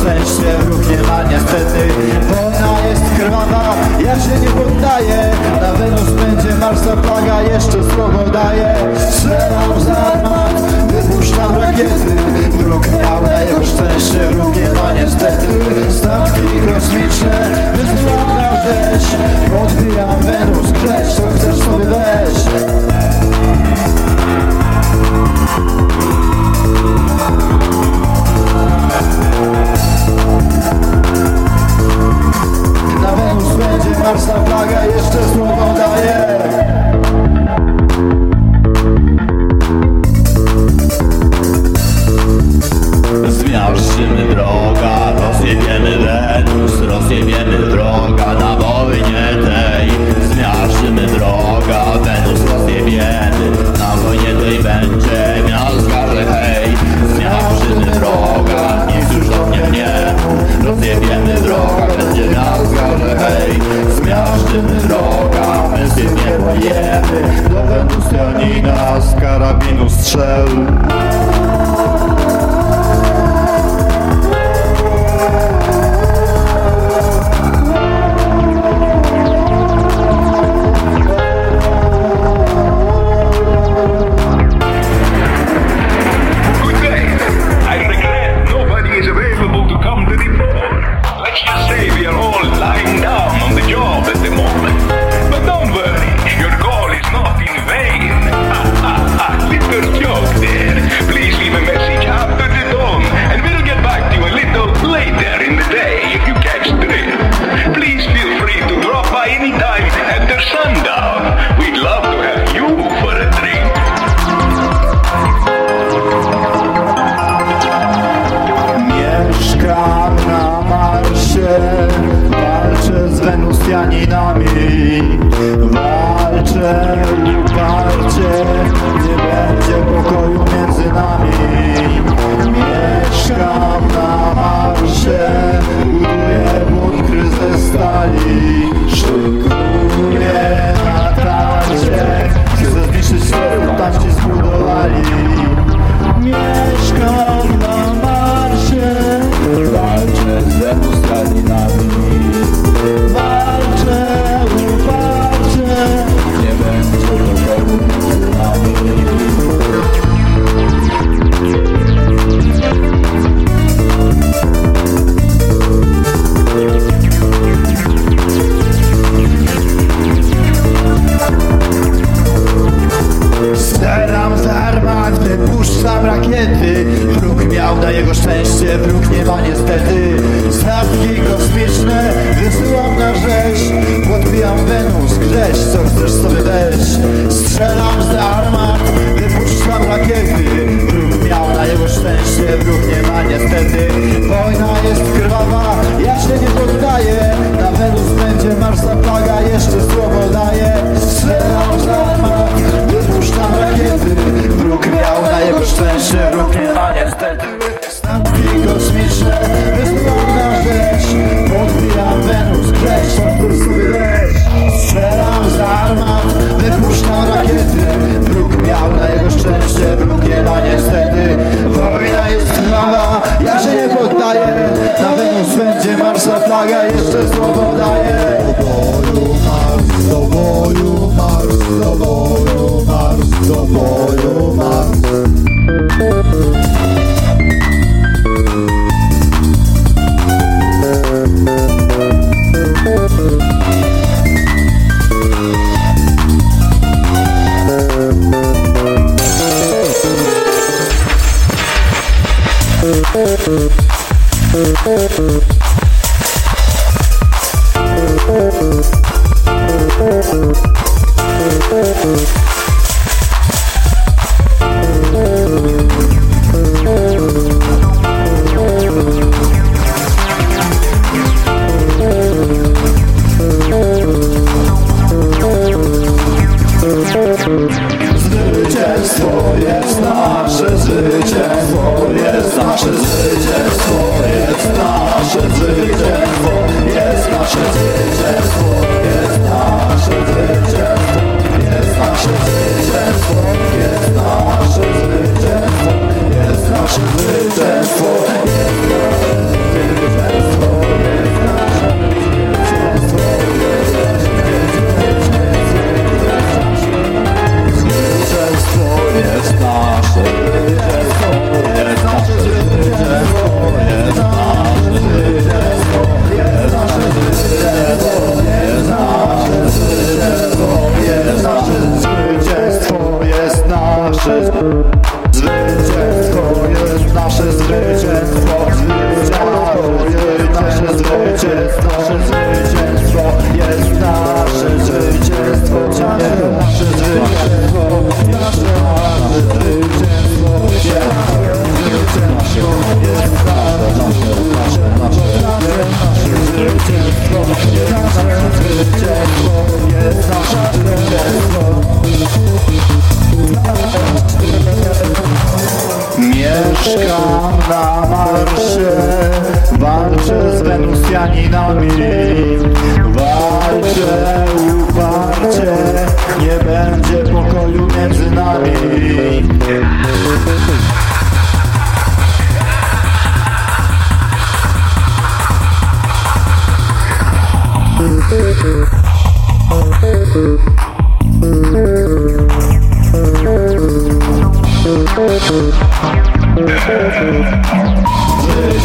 szczęście ruch nie ma niestety Ona jest krwawa, ja się nie poddaję. Na Wenus będzie marsa plaga, jeszcze słowo daję. Strzelam z armat, wypuszczam rakiety. Mrugnęłe już szczęście ruch nie ma niestety Statki kosmiczne, wyzwolna rzecz Podbijam Wenus. Mężczyzn budowali Mieszkam szczęście dróg nie ma niestety. Statki kosmiczne wysyłam na rzecz Podbijam Wenus, grześ, co chcesz sobie weź Strzelam z armat, wypuszczam rakiety. Wróg miał na jego szczęście, wróg nie ma niestety. Wojna jest krwawa, ja się nie poddaję. Na Wenus będzie marsza plaga, jeszcze słowo daję.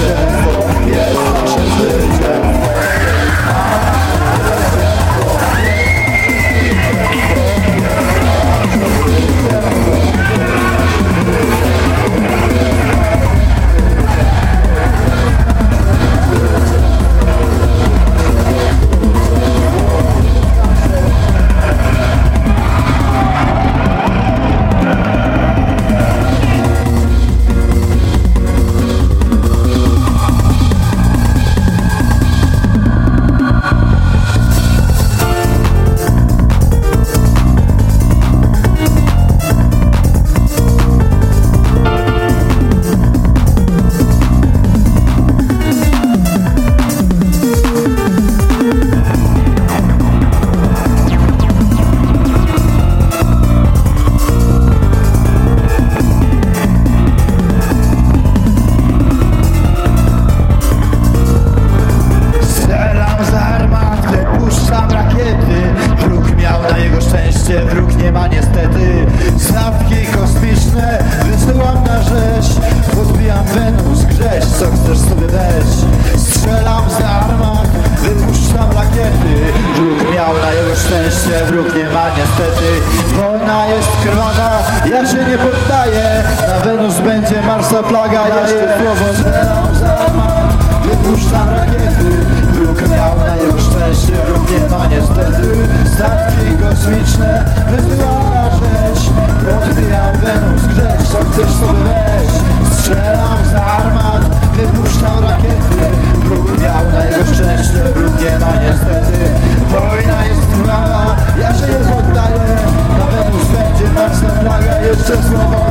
Yeah. tlenu zgrzeć Sam chcesz sobie weź Strzelam z armat Wypuszczam rakiety. Brud miał na jego szczęście Brud nie ma niestety. Wojna jest mała Ja się nie poddaję. Na Wenus będzie martwa plaga Jeszcze słowo